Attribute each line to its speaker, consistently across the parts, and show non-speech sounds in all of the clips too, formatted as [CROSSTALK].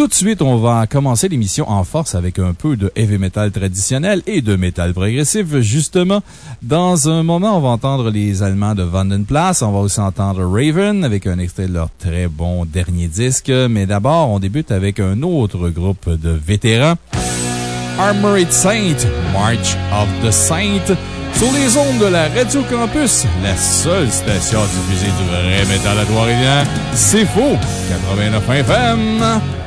Speaker 1: Tout de suite, on va commencer l'émission en force avec un peu de heavy metal traditionnel et de metal progressif, justement. Dans un moment, on va entendre les Allemands de Vandenplatz. On va aussi entendre Raven avec un extrait de leur très bon dernier disque. Mais d'abord, on débute avec un autre groupe de vétérans. Armored Saint, March of the Saint. Sur les ondes de la Radio Campus, la seule station diffusée du vrai métal à Trois-Rivières, c'est faux, 89 FM.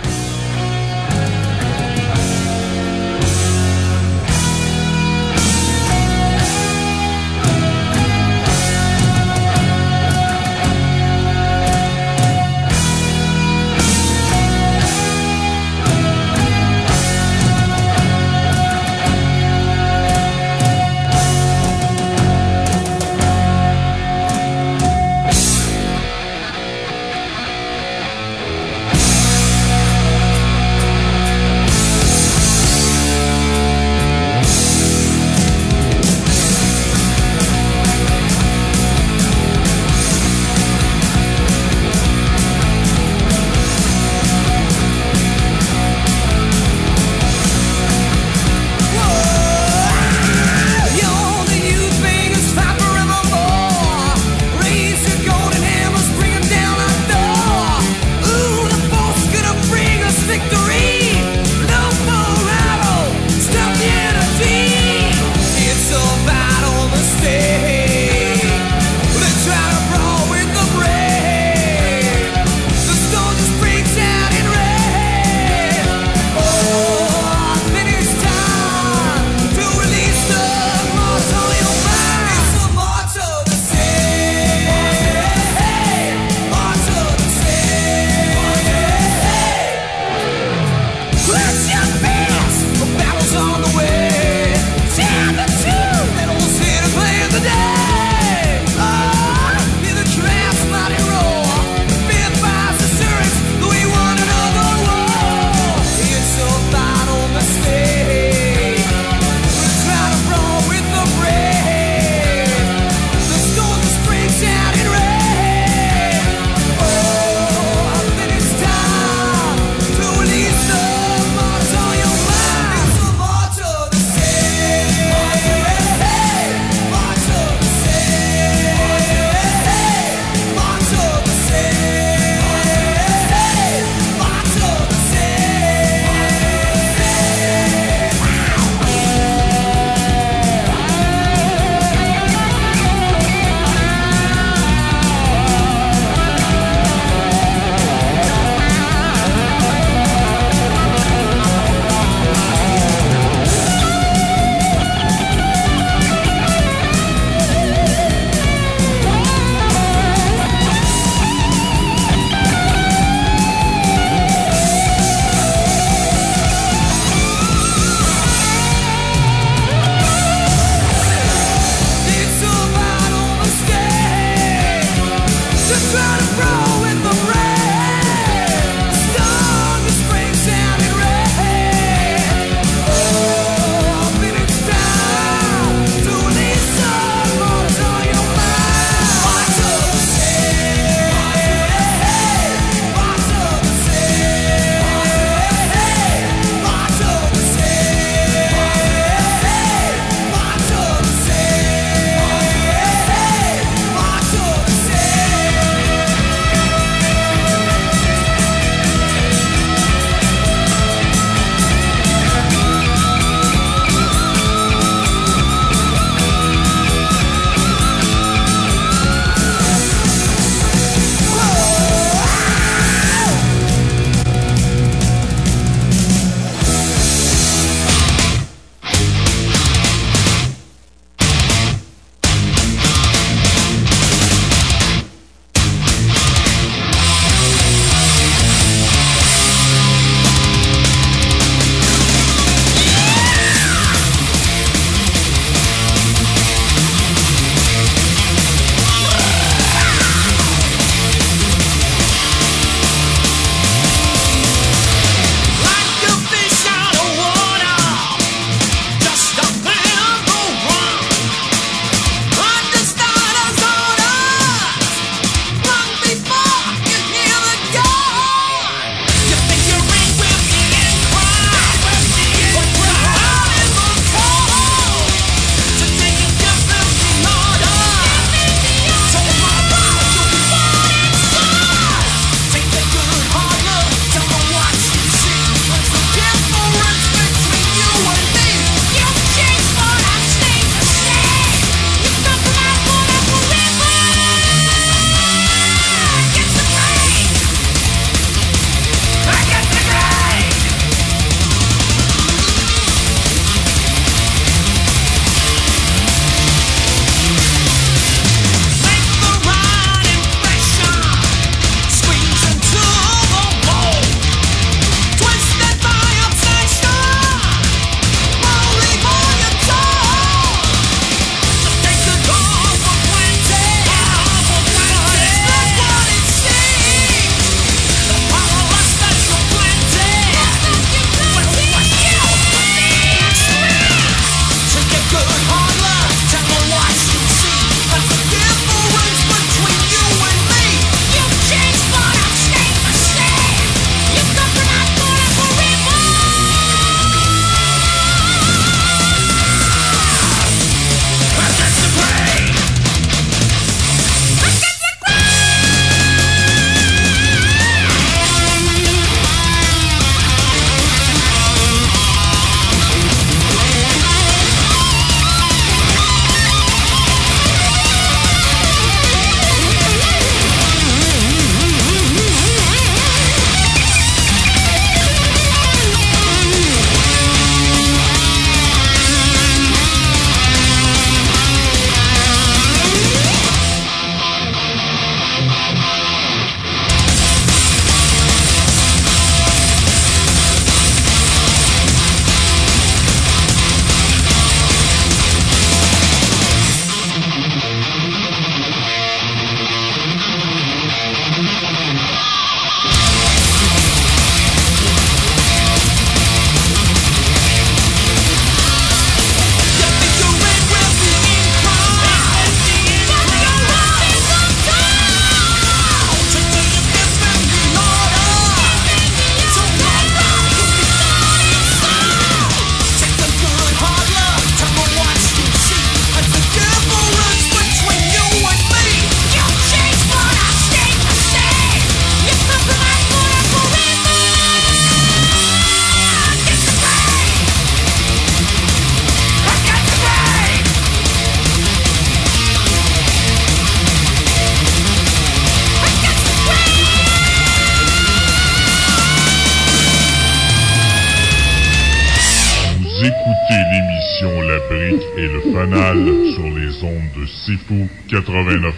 Speaker 2: Sur les ondes de Sifu 89.1.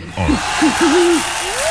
Speaker 2: [LAUGHS]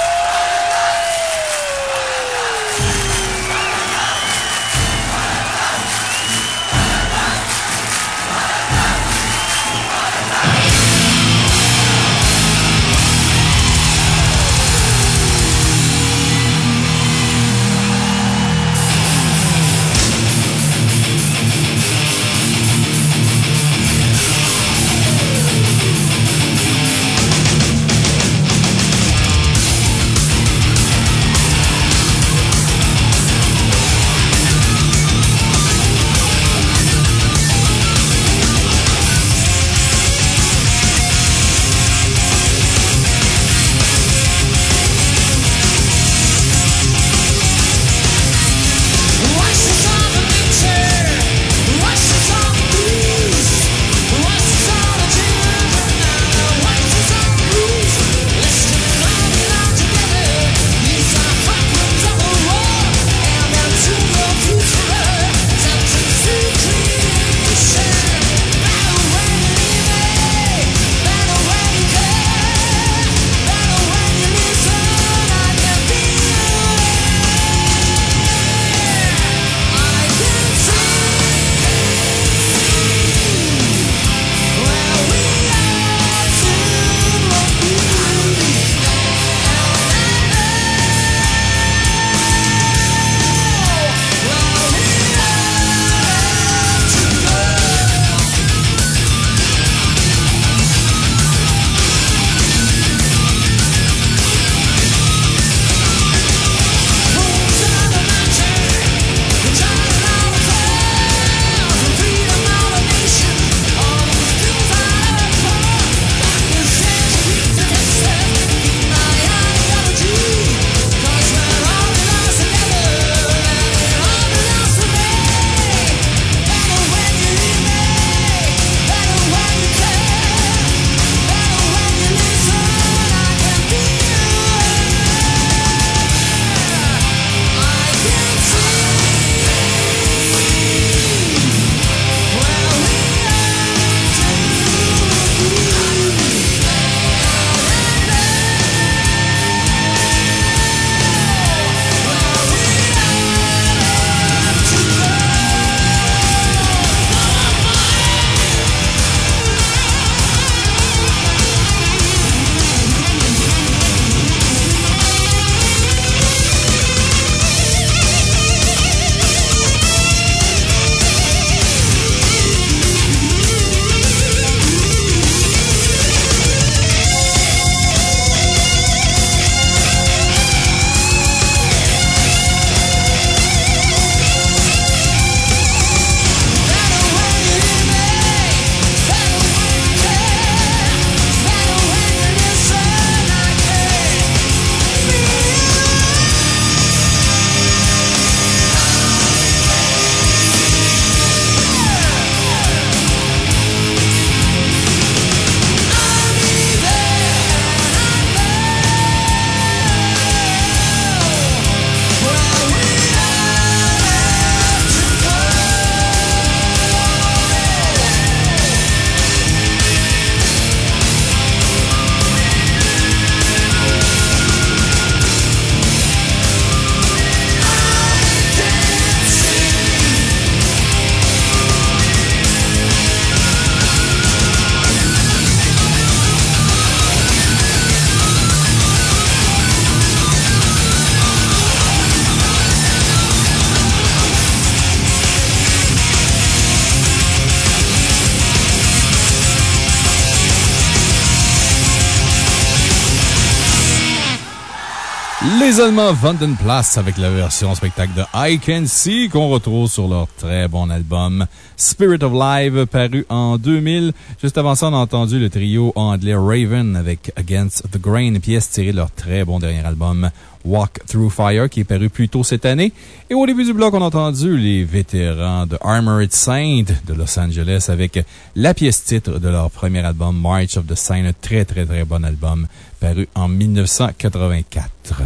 Speaker 1: Allemands Vandenplatz avec la version spectacle de I Can See qu'on retrouve sur leur très bon album Spirit of Live paru en 2000. Juste avant ça, on a entendu le trio anglais Raven avec Against the Grain, pièce tirée de leur très bon dernier album Walk Through Fire qui est paru plus tôt cette année. Et au début du bloc, on a entendu les vétérans de Armored Saint de Los Angeles avec la pièce titre de leur premier album March of the Saint, un très très très bon album paru en 1984.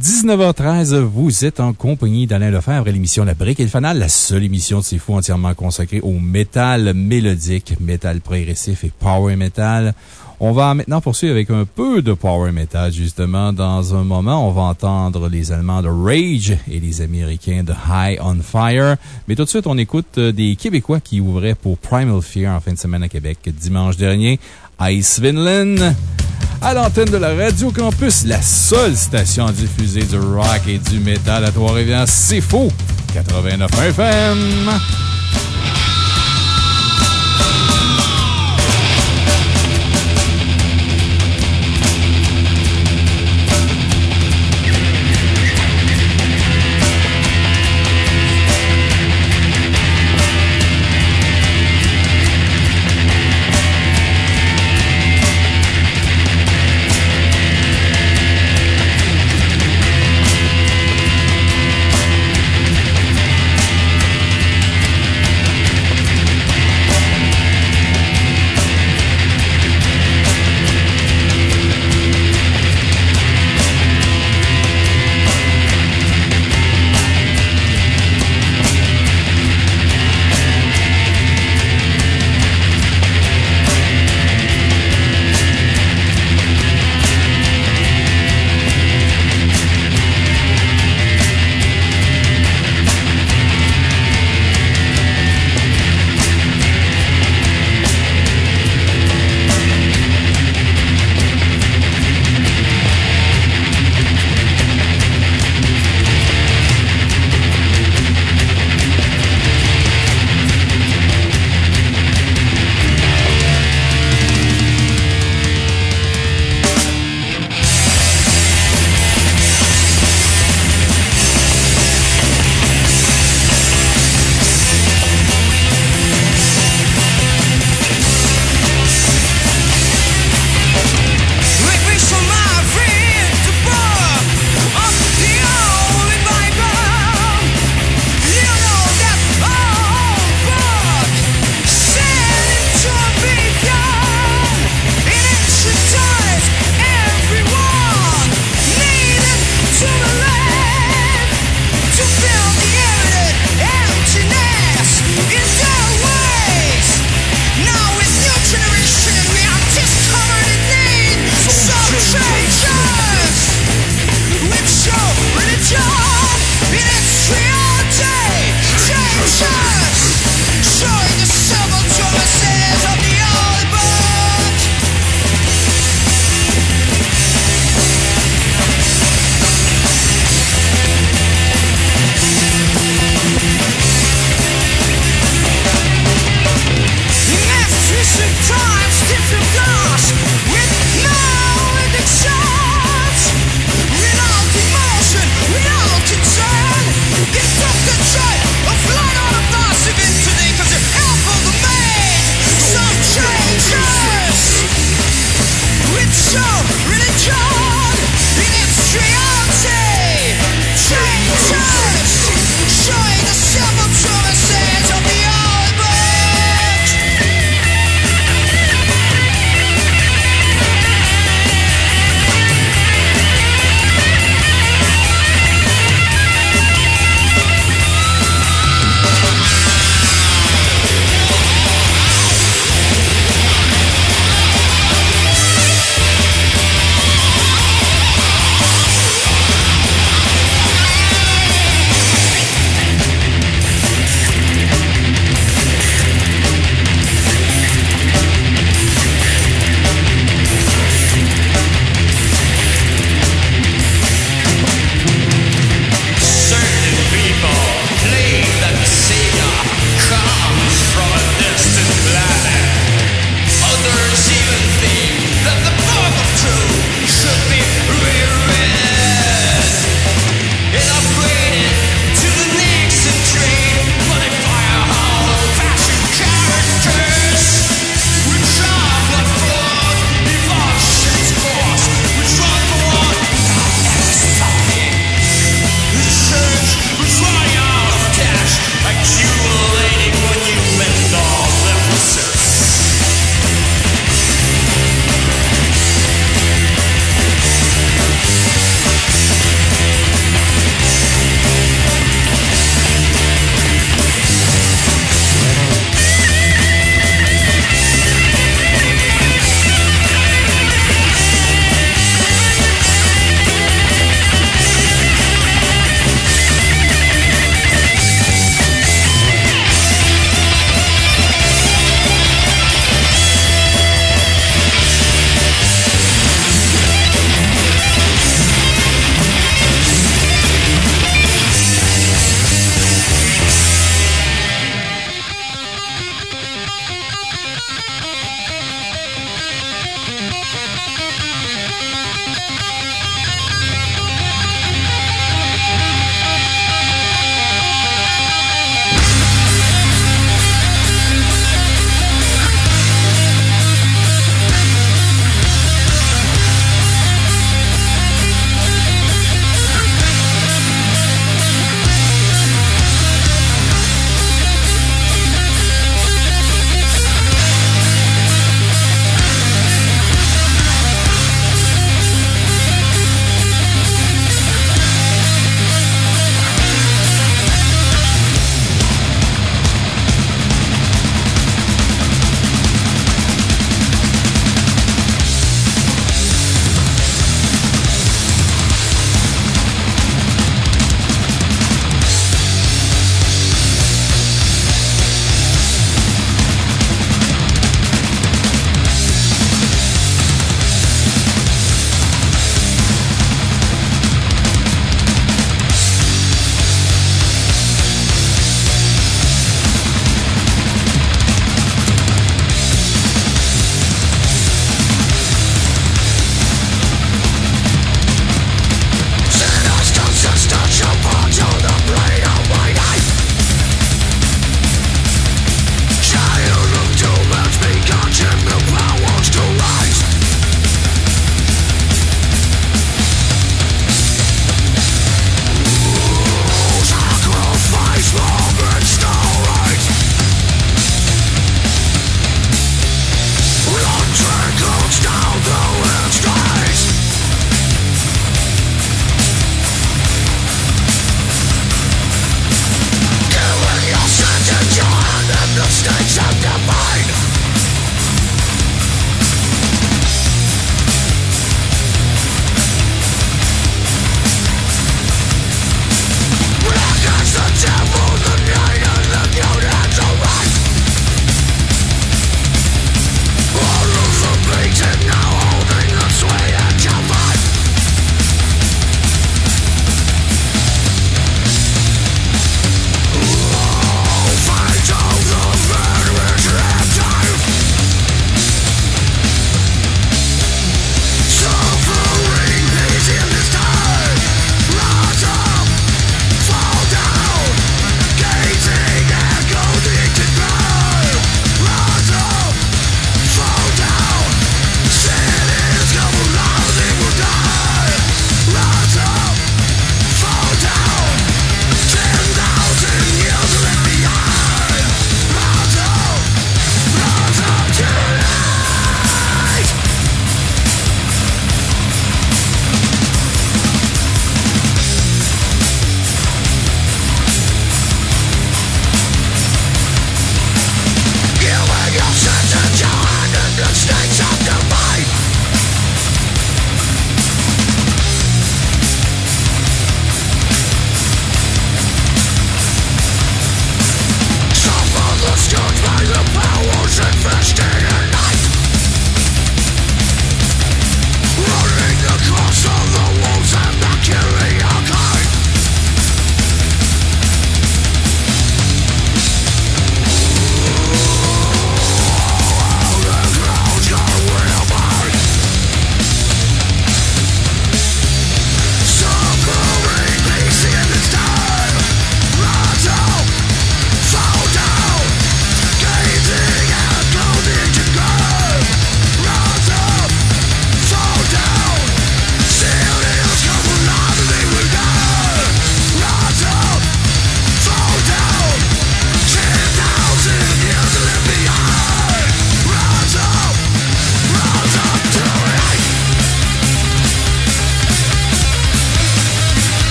Speaker 1: 19h13, vous êtes en compagnie d'Alain Lefebvre à l'émission La Brique et le Fanal, la seule émission de ces fous entièrement consacrée au métal mélodique, métal progressif et power metal. On va maintenant poursuivre avec un peu de power metal, justement. Dans un moment, on va entendre les Allemands de Rage et les Américains de High on Fire. Mais tout de suite, on écoute euh, des Québécois qui ouvraient pour Primal Fear en fin de semaine à Québec dimanche dernier. Ice Vinland à l'antenne de la Radio Campus, la seule station diffusée du rock et du métal à Trois-Rivières. C'est faux! 89 FM!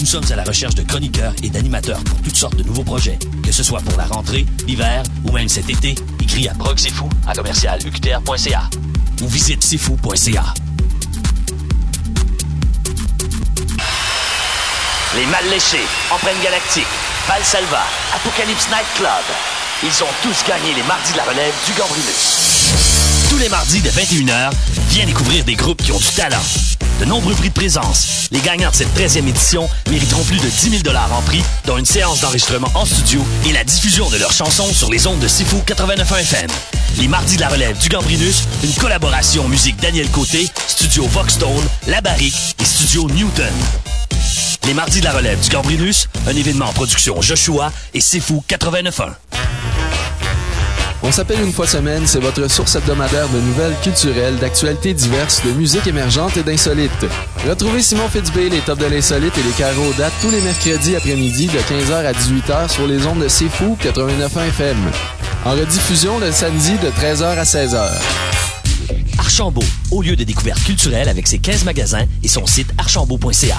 Speaker 3: Nous sommes à la recherche de chroniqueurs et d'animateurs pour toutes sortes de nouveaux projets. Que ce soit pour la rentrée, l'hiver ou même cet été, écris à proxifou à commercial ou visite sifou.ca. Les Mal Léchés, Empreinte Galactique, Valsalva, Apocalypse Night Club. Ils ont tous gagné les mardis de la relève du Gambrinus. Tous les mardis de 21h, viens découvrir des groupes qui ont du talent. De nombreux prix de présence. Les gagnants de cette 13e édition mériteront plus de 10 000 en prix, dont une séance d'enregistrement en studio et la diffusion de leurs chansons sur les ondes de Sifu 89.1 FM. Les mardis de la relève du Gambrinus, une collaboration musique Daniel Côté, Studio Voxstone, La Barrique et Studio Newton. Les mardis de la relève du Gambrinus, un événement en production Joshua et Sifu 89.1.
Speaker 4: On s'appelle une fois semaine, c'est votre source hebdomadaire de nouvelles culturelles, d'actualités diverses, de musique émergente et d'insolites. Retrouvez Simon Fitzbé, les tops de l'insolite et les carreaux datent tous les mercredis après-midi de 15h à 18h sur les ondes de C'est Fou 89.1 FM. En rediffusion le samedi de 13h à 16h.
Speaker 3: Archambault, au lieu de découverte culturelle avec ses 15 magasins et son site archambault.ca.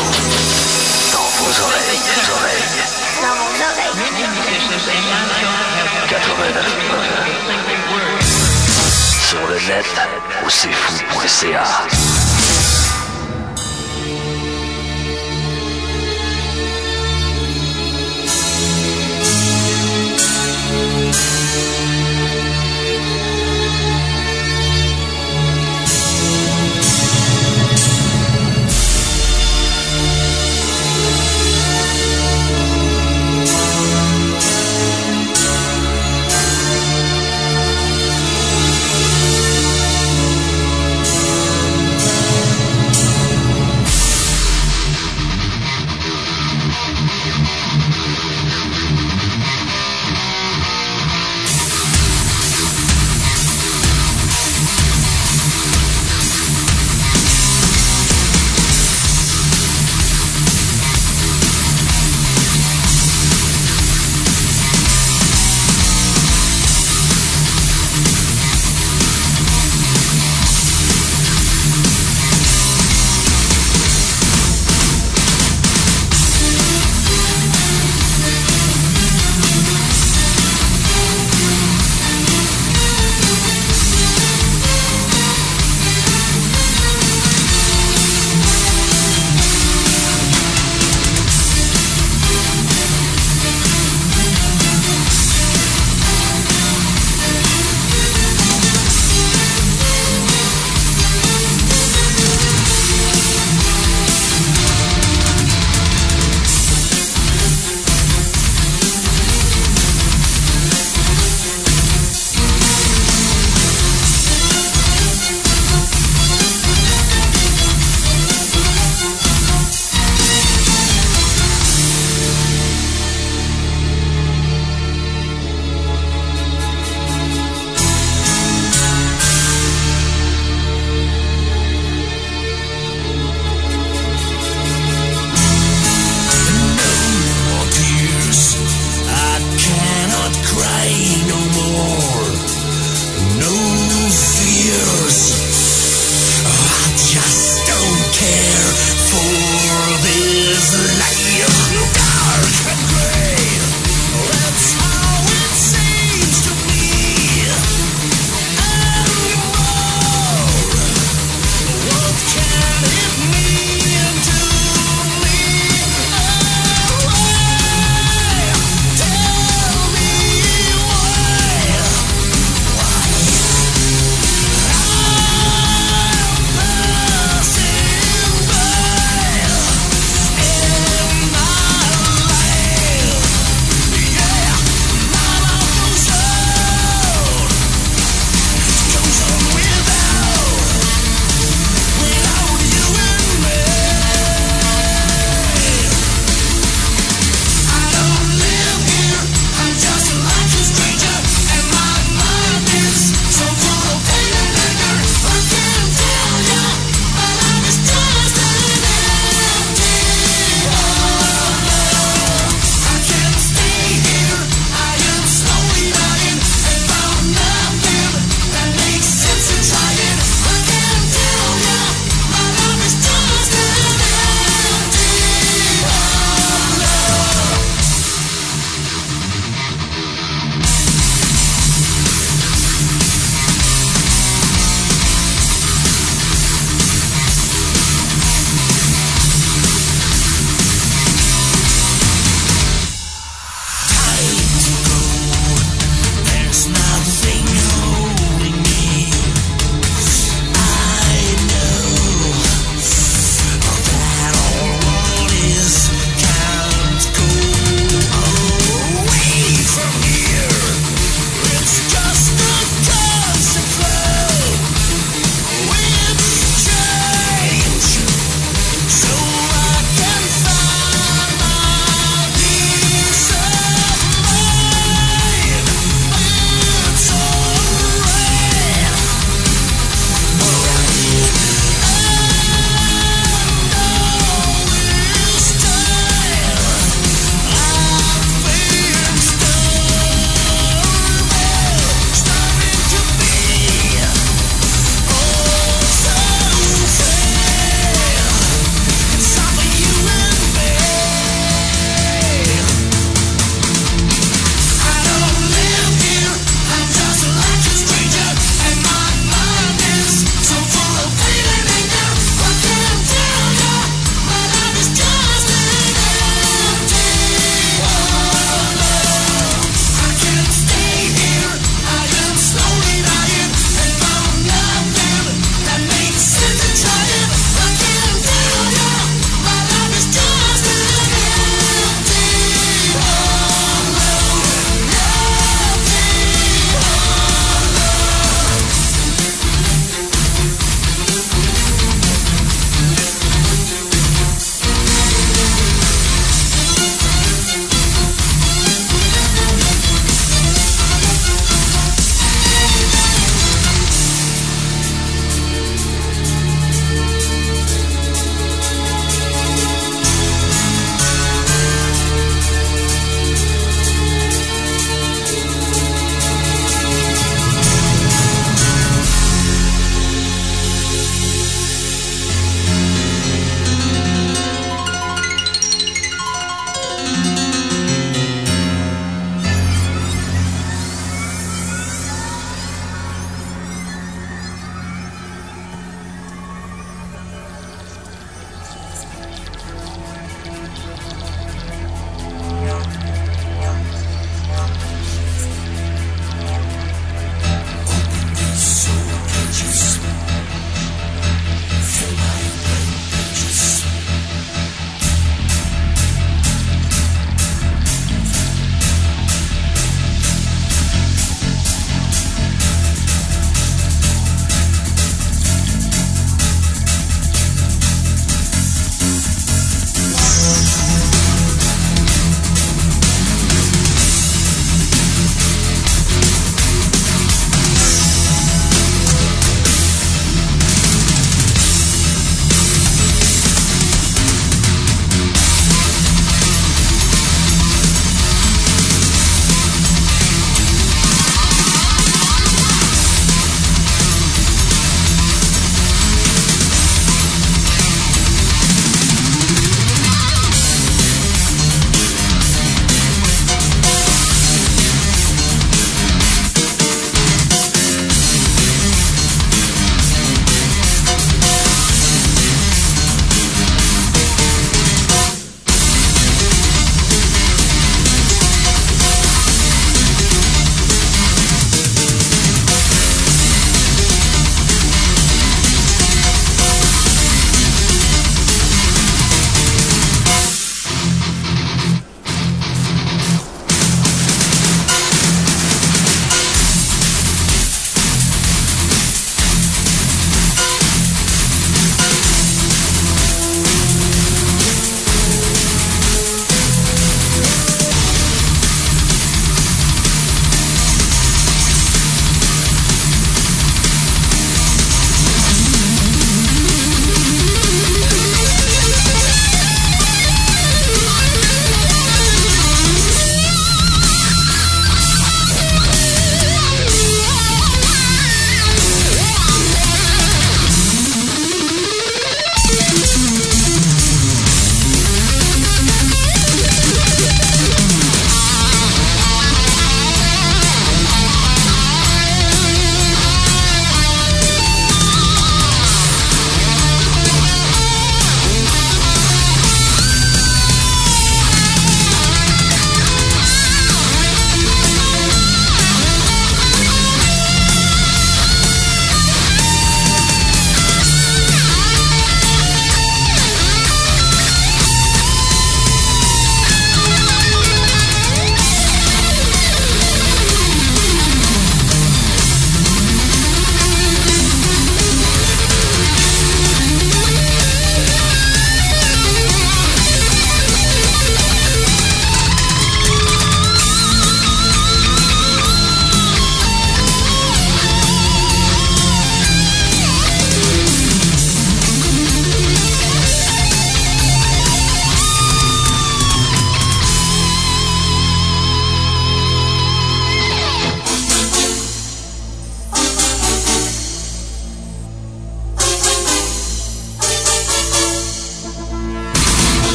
Speaker 5: Sur le net, au cfou.ca.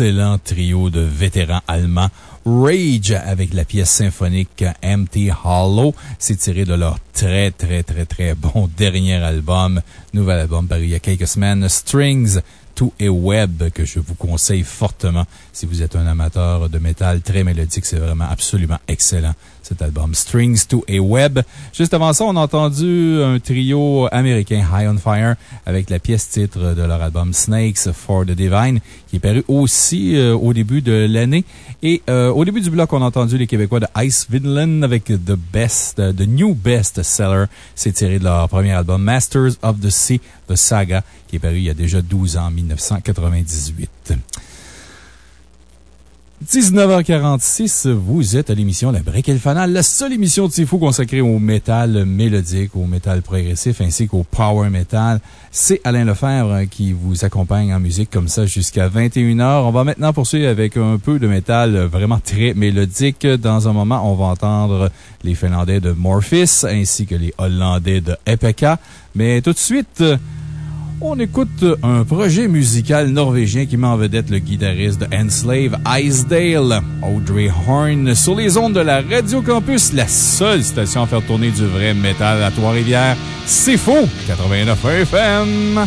Speaker 2: excellent trio de vétérans allemands. Rage avec la pièce symphonique Empty Hollow. C'est tiré de leur très, très, très, très bon [LAUGHS] dernier album. Nouvel album paru il y a quelques semaines. Strings to a Web que je vous conseille fortement si vous êtes un amateur de métal très mélodique. C'est vraiment absolument excellent cet album Strings to a Web. Juste avant ça, on a entendu un trio américain High on Fire avec la pièce titre de leur album Snakes for the Divine qui est paru aussi euh, au début de l'année. Et euh, au début du bloc, on a entendu les Québécois de Ice Vinland avec The Best, The New Best Seller. C'est tiré de leur premier album Masters of the Sea, The Saga, qui est paru il y a déjà 12 ans, en 1998. 19h46, vous êtes à l'émission La Brique et le la seule émission de Tifo consacrée au métal mélodique, au métal progressif ainsi qu'au power metal. C'est Alain Lefebvre qui vous accompagne en musique comme ça jusqu'à 21h. On va maintenant poursuivre avec un peu de métal vraiment très mélodique. Dans un moment, on va entendre les Finlandais de Morphis ainsi que les Hollandais de Epeka. Mais tout de suite, on écoute un projet musical norvégien qui met en vedette le guitariste de Enslave, Icedale, Audrey Horn, sur les ondes de la Radio Campus, la seule station à faire tourner du vrai métal à Trois-Rivières. C'est faux! 89 FM!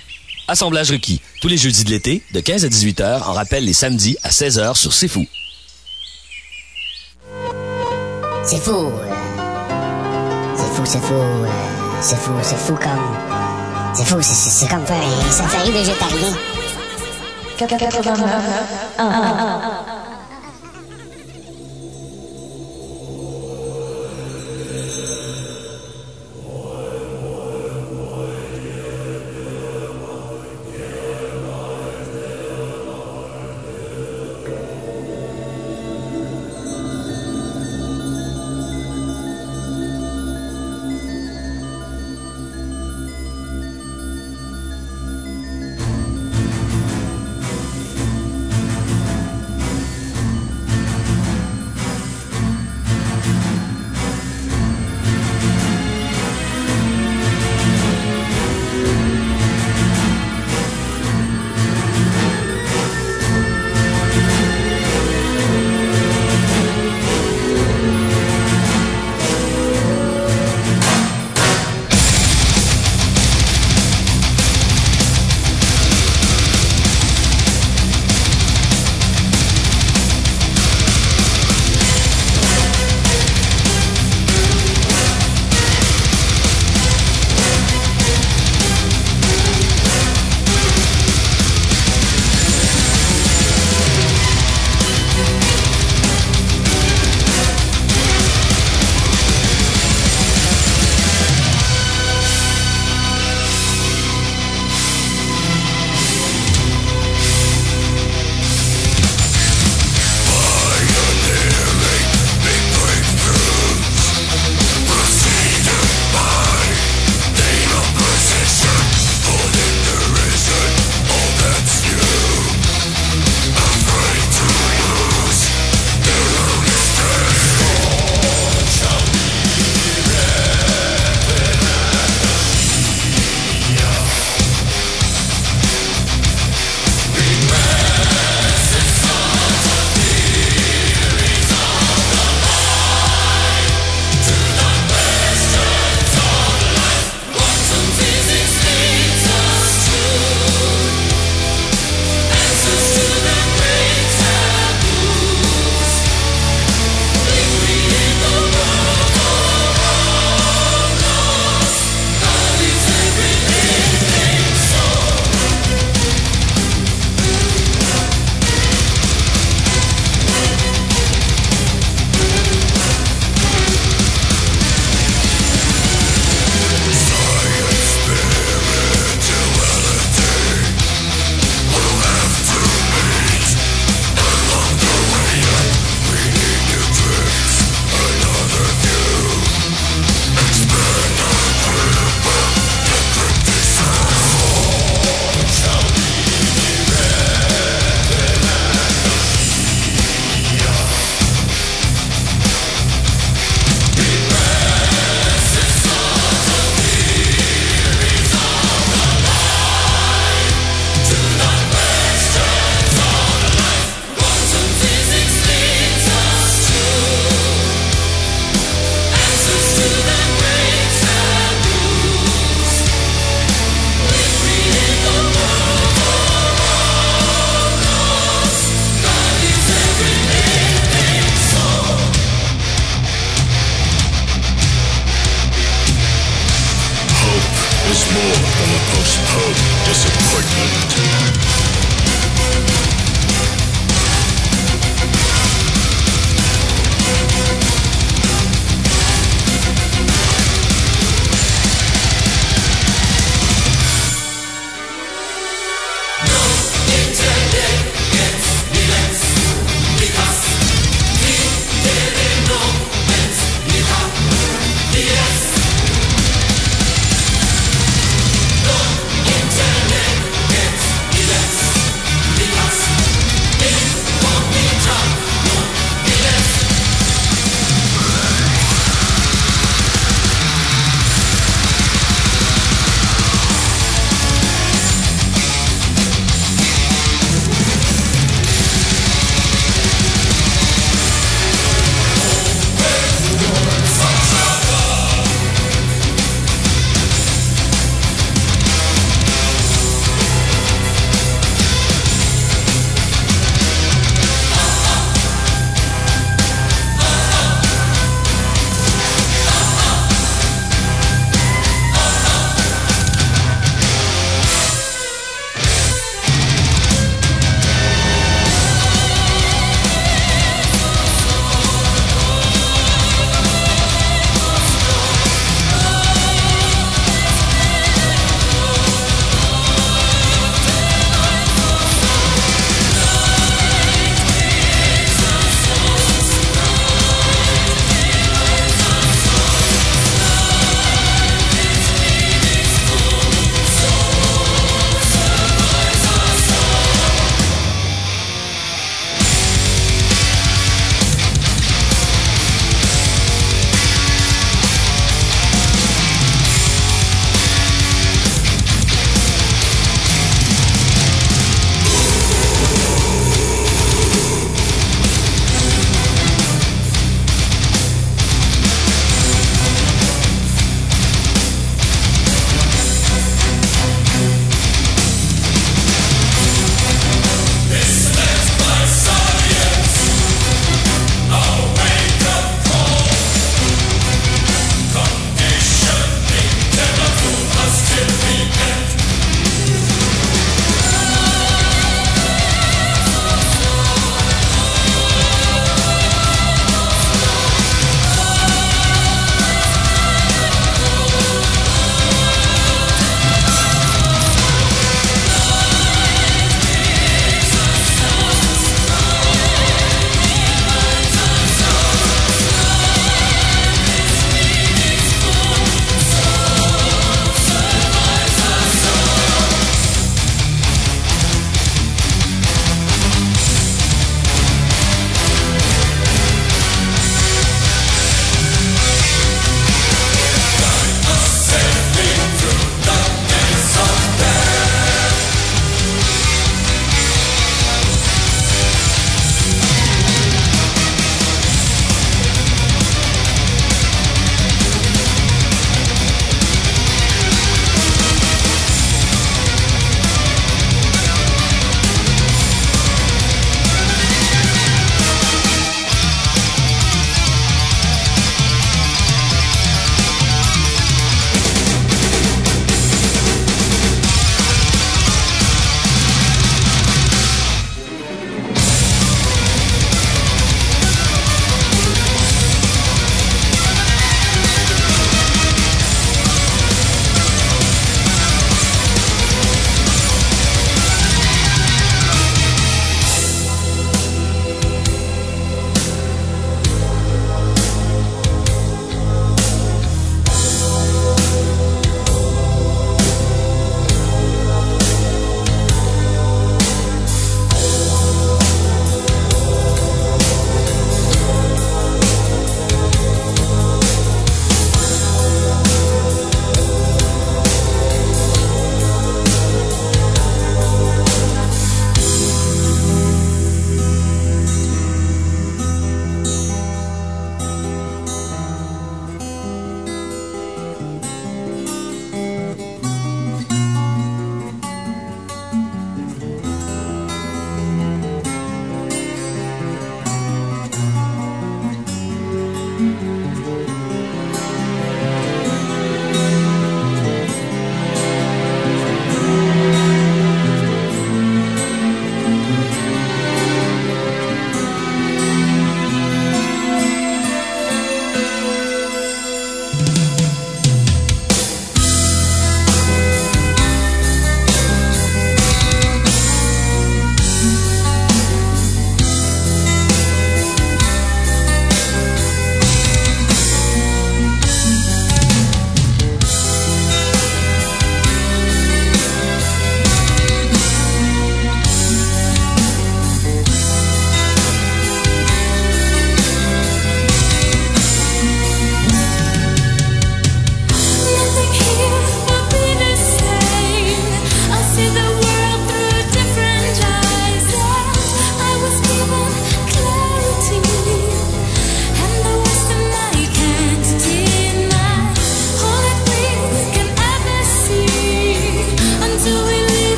Speaker 3: Assemblage requis. Tous les jeudis de l'été, de 15 à 18 heures, en rappel les samedis à 16 heures sur C'est Fou.
Speaker 6: C'est fou. C'est fou, c'est fou. C'est fou, c'est fou comme. C'est fou, c'est comme faire un safari végétarien.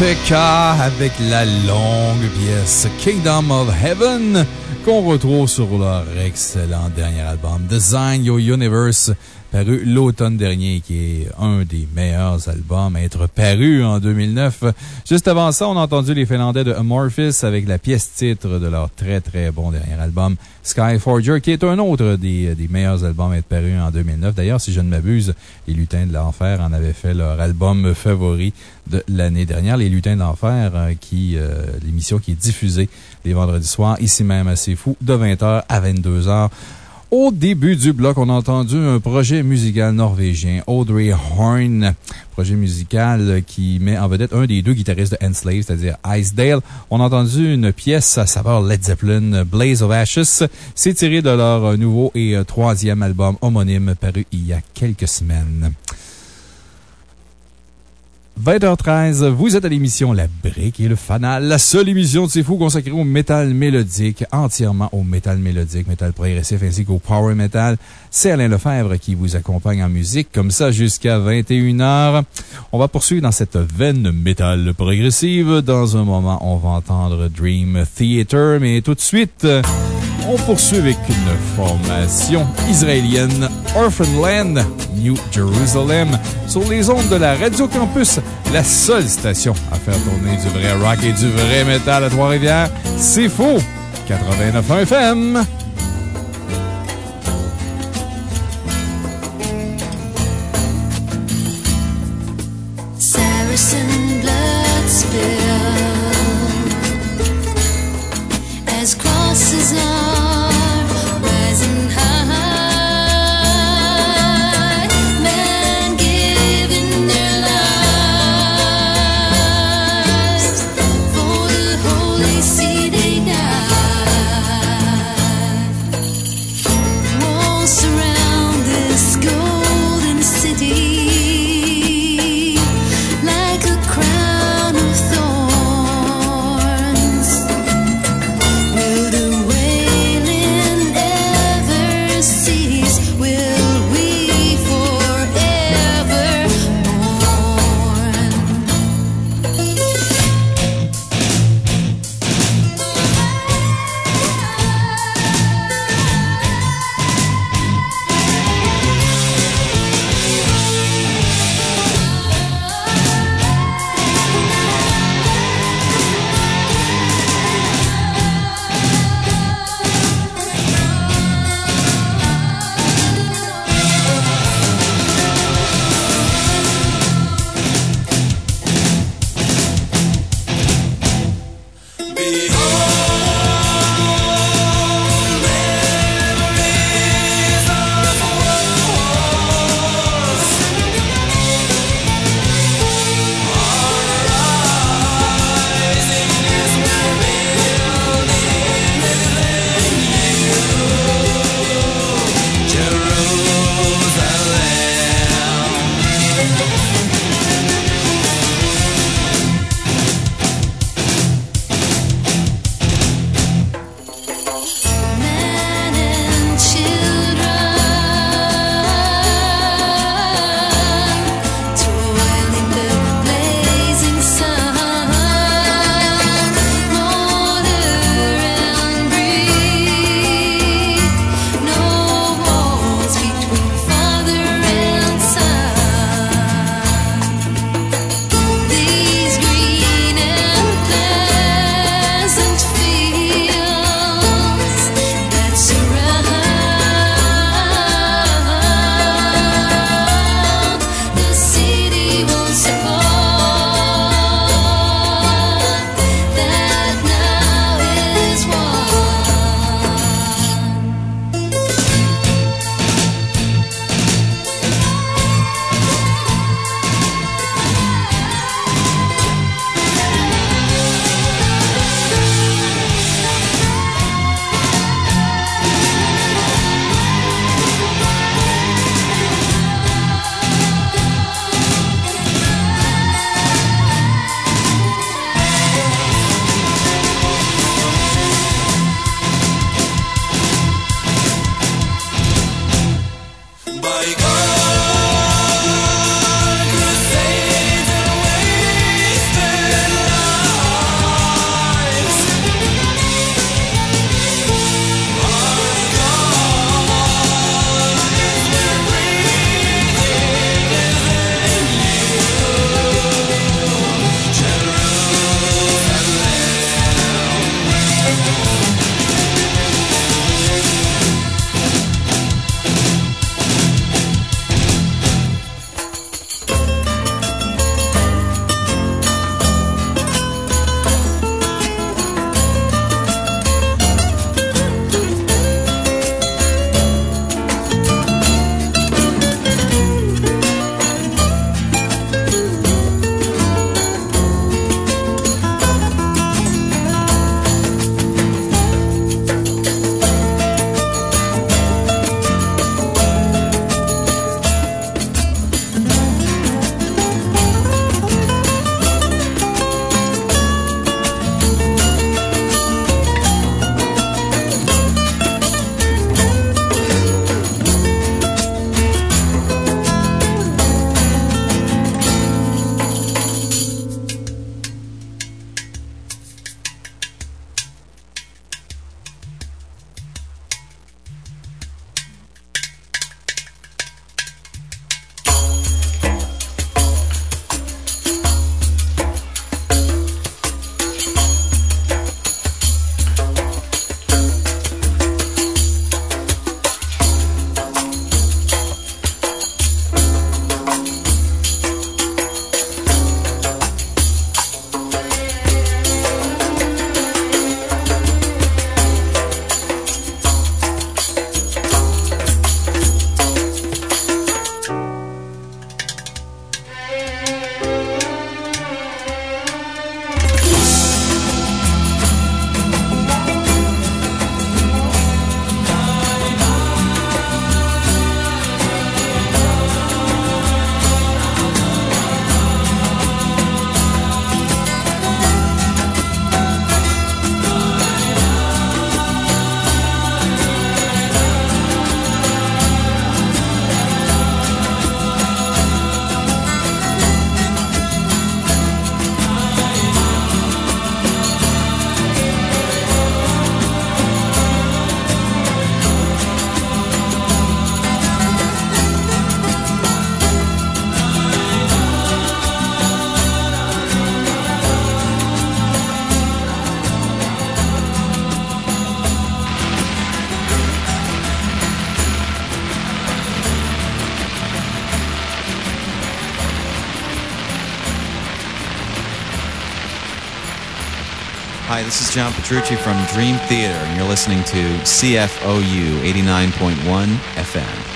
Speaker 1: Epica avec la longue pièce Kingdom of Heaven qu'on retrouve sur leur excellent dernier album Design Your Universe paru l'automne dernier, qui est un des meilleurs albums à être paru en 2009. Juste avant ça, on a entendu les Finlandais de Amorphis avec la pièce titre de leur très très bon dernier album, Skyforger, qui est un autre des, meilleurs albums à être paru en 2009. D'ailleurs, si je ne m'abuse, les Lutins de l'Enfer en avaient fait leur album favori de l'année dernière. Les Lutins de l'Enfer, euh, qui, euh, l'émission qui est diffusée les vendredis soirs, ici même à C'est Fou, de 20h à 22h. Au début du bloc, on a entendu un projet musical norvégien, Audrey Horn. Projet musical qui met en vedette un des deux guitaristes de Enslave, c'est-à-dire Icedale. On a entendu une pièce à savoir Led Zeppelin, Blaze of Ashes. C'est tiré de leur nouveau et troisième album homonyme paru il y a quelques semaines. 20h13, vous êtes à l'émission La Brique et le Fanal, la seule émission de C'est Fou consacrée au métal mélodique, entièrement au métal mélodique, métal progressif ainsi qu'au power metal. C'est Alain Lefebvre qui vous accompagne en musique, comme ça jusqu'à 21h. On va poursuivre dans cette veine métal progressive. Dans un moment, on va entendre Dream Theater, mais tout de suite, on poursuit avec une formation israélienne, Orphanland, New Jerusalem, sur les ondes de la Radio Campus, la seule station à faire tourner du vrai rock et du vrai métal à Trois-Rivières. C'est faux! 89.1 FM.
Speaker 7: This is John Petrucci from Dream Theater, and you're listening to CFOU 89.1 FM.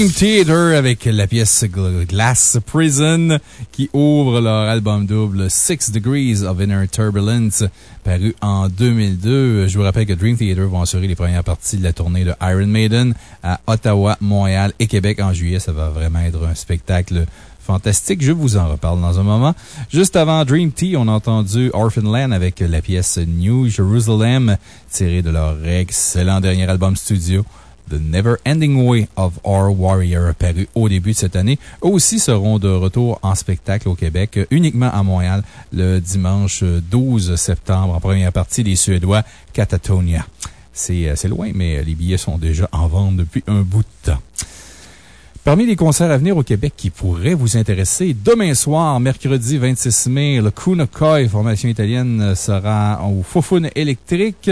Speaker 1: Dream Theater avec la pièce Glass Prison qui ouvre leur album double Six Degrees of Inner Turbulence paru en 2002. Je vous rappelle que Dream Theater vont assurer les premières parties de la tournée de Iron Maiden à Ottawa, Montréal et Québec en juillet. Ça va vraiment être un spectacle fantastique. Je vous en reparle dans un moment. Juste avant Dream Tea, on a entendu Orphan Land avec la pièce New Jerusalem tirée de leur excellent dernier album studio. The Never Ending Way of Our Warrior, paru au début de cette année. Eux aussi seront de retour en spectacle au Québec, uniquement à Montréal, le dimanche 12 septembre, en première partie des Suédois Catatonia. C'est loin, mais les billets sont déjà en vente depuis un bout de temps. Parmi les concerts à venir au Québec qui pourraient vous intéresser, demain soir, mercredi 26 mai, le Kunokoi, formation italienne, sera au Fofun électrique.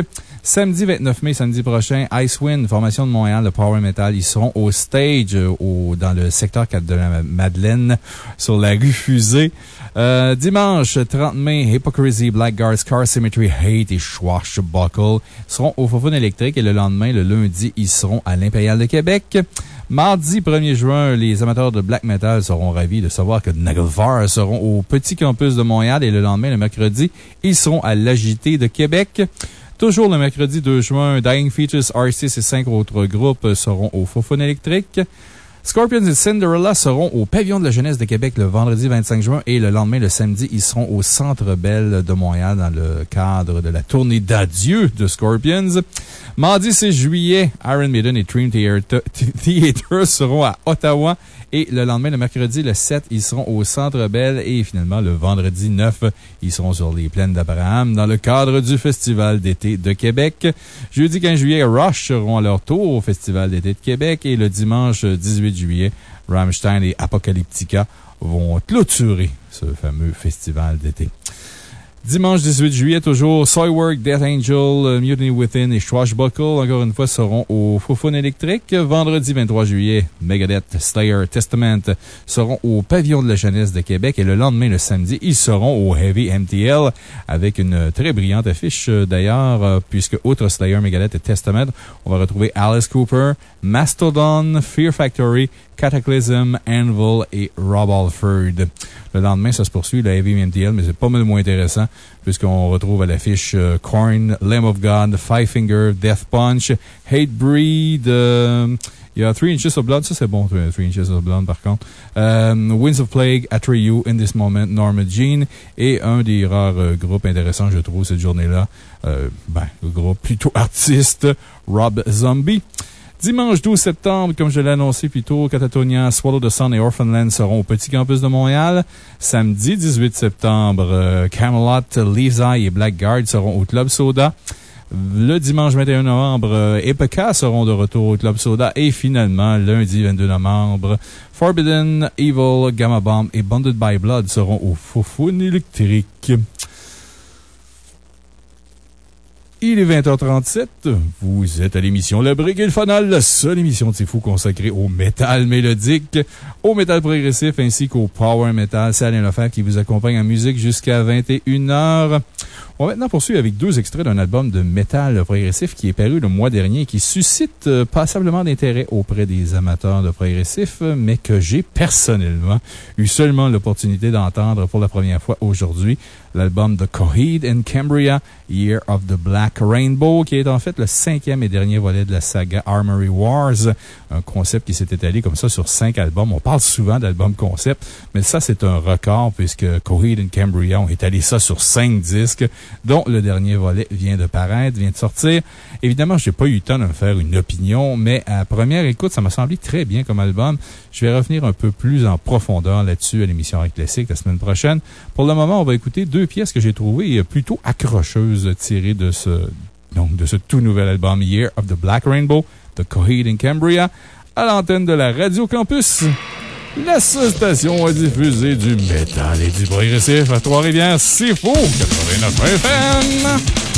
Speaker 1: Samedi 29 mai, samedi prochain, Icewind, formation de Montréal, le Power Metal, ils seront au stage au, dans le secteur 4 de la Madeleine, sur la rue Fusée. Euh, dimanche 30 mai, Hypocrisy, Blackguard, Scar Symmetry, Hate et Swashbuckle seront au Fofun électrique et le lendemain, le lundi, ils seront à l'Impérial de Québec. Mardi 1er juin, les amateurs de black metal seront ravis de savoir que Nagelfar seront au Petit Campus de Montréal et le lendemain, le mercredi, ils seront à l'Agité de Québec. Toujours le mercredi 2 juin, Dying Features, R6 et cinq autres groupes seront au Fofone électrique. Scorpions et Cinderella seront au Pavillon de la Jeunesse de Québec le vendredi 25 juin et le lendemain, le samedi, ils seront au Centre Bell de Montréal dans le cadre de la tournée d'adieu de Scorpions. Mardi 6 juillet, Iron Maiden et Dream Theater seront à Ottawa. Et le lendemain, le mercredi, le 7, ils seront au Centre Bell. Et finalement, le vendredi 9, ils seront sur les plaines d'Abraham dans le cadre du Festival d'été de Québec. Jeudi 15 juillet, Rush seront à leur tour au Festival d'été de Québec. Et le dimanche 18 juillet, Rammstein et Apocalyptica vont clôturer ce fameux festival d'été. Dimanche 18 juillet, toujours Soilwork, Death Angel, euh, Mutiny Within et Swashbuckle, encore une fois, seront au Fofone électrique. Vendredi 23 juillet, Megadeth, Slayer, Testament seront au Pavillon de la Jeunesse de Québec et le lendemain, le samedi, ils seront au Heavy MTL avec une très brillante affiche euh, d'ailleurs, euh, puisque outre Slayer, Megadeth et Testament, on va retrouver Alice Cooper, Mastodon, Fear Factory, Cataclysm, Anvil et Rob Alford. Le lendemain, ça se poursuit, le Heavy MTL, mais c'est pas mal moins intéressant, puisqu'on retrouve à l'affiche euh, Korn, Lamb of God, Five Finger, Death Punch, Hate Breed, euh, y a Three Inches of Blood, ça c'est bon, Three Inches of Blood par contre. Euh, Winds of Plague, Atreyu, In This Moment, Norma Jean, et un des rares groupes intéressants, je trouve, cette journée-là, ben, le groupe plutôt artiste, Rob Zombie. Dimanche 12 septembre, comme je l'ai annoncé plus tôt, Catatonia, Swallow the Sun et Orphanland seront au Petit Campus de Montréal. Samedi 18 septembre, euh, Camelot, Leaves et Blackguard seront au Club Soda. Le dimanche 21 novembre, euh, Epica seront de retour au Club Soda. Et finalement, lundi 22 novembre, Forbidden, Evil, Gamma Bomb et Bonded by Blood seront au Foufoune électrique. Il est 20h37. Vous êtes à l'émission La Brique et le Fanal, la seule émission de C'est Fou consacrée au métal mélodique, au métal progressif ainsi qu'au power metal. C'est Alain Lefebvre qui vous accompagne en musique jusqu'à 21h. On va maintenant poursuivre avec deux extraits d'un album de métal progressif qui est paru le mois dernier et qui suscite euh, passablement d'intérêt auprès des amateurs de progressif, mais que j'ai personnellement eu seulement l'opportunité d'entendre pour la première fois aujourd'hui l'album The Coheed and Cambria, Year of the Black Rainbow, qui est en fait le cinquième et dernier volet de la saga Armory Wars. Un concept qui s'est étalé comme ça sur cinq albums. On parle souvent d'albums concept, mais ça, c'est un record puisque Coheed and Cambria ont étalé ça sur cinq disques, dont le dernier volet vient de paraître, vient de sortir. Évidemment, j'ai pas eu le temps de me faire une opinion, mais à première écoute, ça m'a semblé très bien comme album. Je vais revenir un peu plus en profondeur là-dessus à l'émission Rock Classique la semaine prochaine. Pour le moment, on va écouter deux pièces que j'ai trouvées plutôt accrocheuses tirées de ce, donc, de ce tout nouvel album Year of the Black Rainbow de Coheed and Cambria à l'antenne de la Radio Campus. La station à diffuser du métal et du progressif à Trois-Rivières, c'est faux! 89 FM!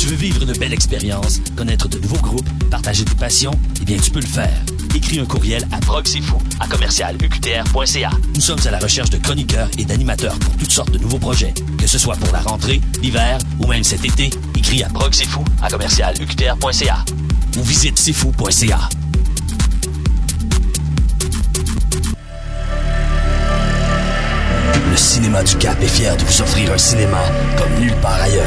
Speaker 3: Tu veux vivre une belle expérience, connaître de nouveaux groupes, partager tes passions? Eh bien, tu peux le faire. Écris un courriel à proxifou à commercialuqtr.ca. Nous sommes à la recherche de chroniqueurs et d'animateurs pour toutes sortes de nouveaux projets. Que ce soit pour la rentrée, l'hiver ou même cet été, écris à proxifou à commercialuqtr.ca ou visite sifou.ca. Le cinéma du Cap est fier de vous offrir un cinéma comme nulle part ailleurs,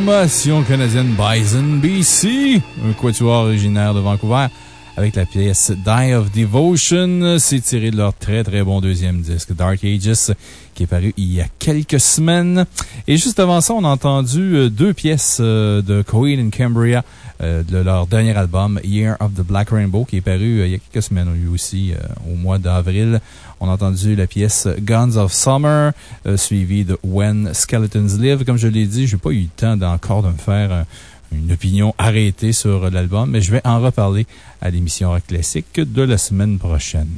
Speaker 1: Formation canadienne Bison BC, un quatuor originaire de Vancouver, avec la pièce Die of Devotion. C'est tiré de leur très très bon deuxième disque, Dark Ages, qui est paru il y a quelques semaines. Et juste avant ça, on a entendu euh, deux pièces euh, de Coheed and Cambria euh, de leur dernier album, Year of the Black Rainbow, qui est paru il y a quelques semaines, lui aussi, au mois d'avril. On a entendu la pièce Guns of Summer, suivie de When Skeletons Live. Comme je l'ai dit, j'ai pas eu le temps d'encore de me faire une opinion arrêtée sur l'album, mais je vais en reparler à l'émission Rock Classique de la semaine prochaine.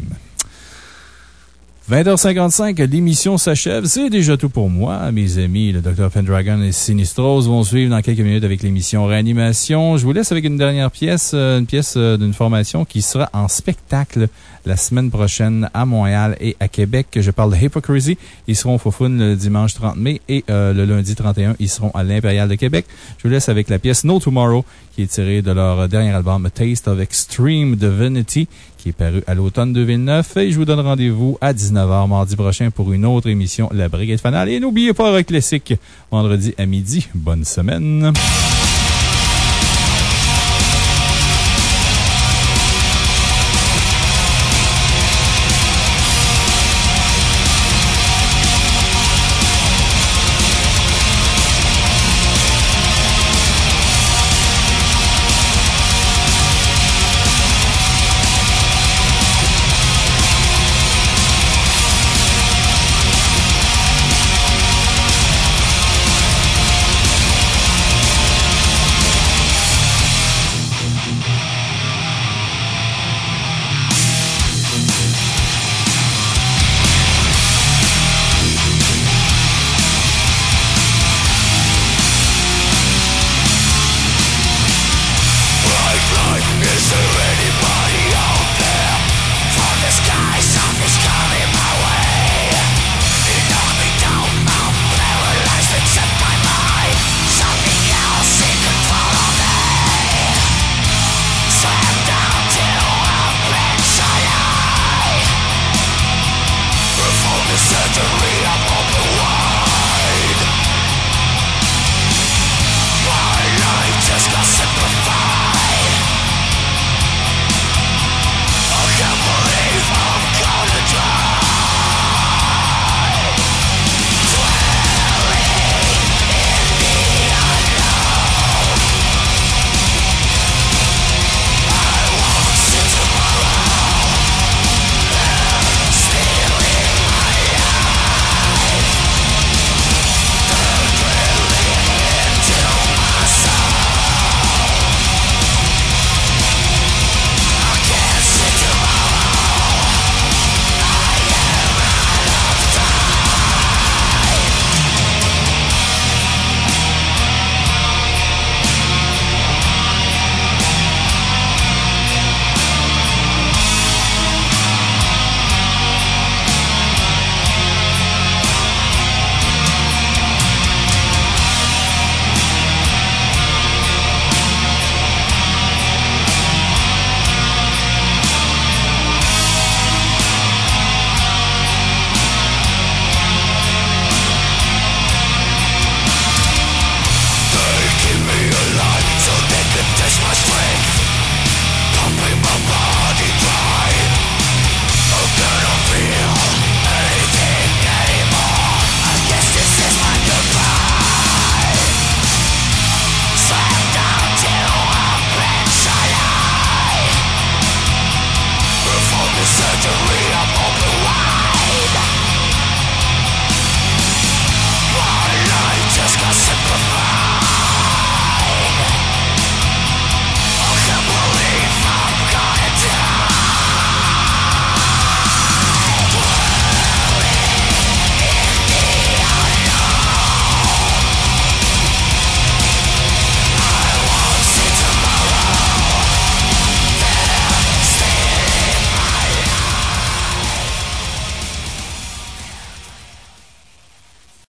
Speaker 1: 20h55, l'émission s'achève. C'est déjà tout pour moi. Mes amis, le Dr. Pendragon et Sinistros vont suivre dans quelques minutes avec l'émission Réanimation. Je vous laisse avec une dernière pièce, euh, une pièce euh, d'une formation qui sera en spectacle la semaine prochaine à Montréal et à Québec. Je parle de Hypocrisy. Ils seront au Fofun le dimanche 30 mai et euh, le lundi 31, ils seront à l'Impérial de Québec. Je vous laisse avec la pièce No Tomorrow qui est tirée de leur dernier album Taste of Extreme Divinity qui est paru à l'automne 2009. Et je vous donne rendez-vous à 19h mardi prochain pour une autre émission La Brigade Fanale. Et n'oubliez pas Rock Classique vendredi à midi. Bonne semaine.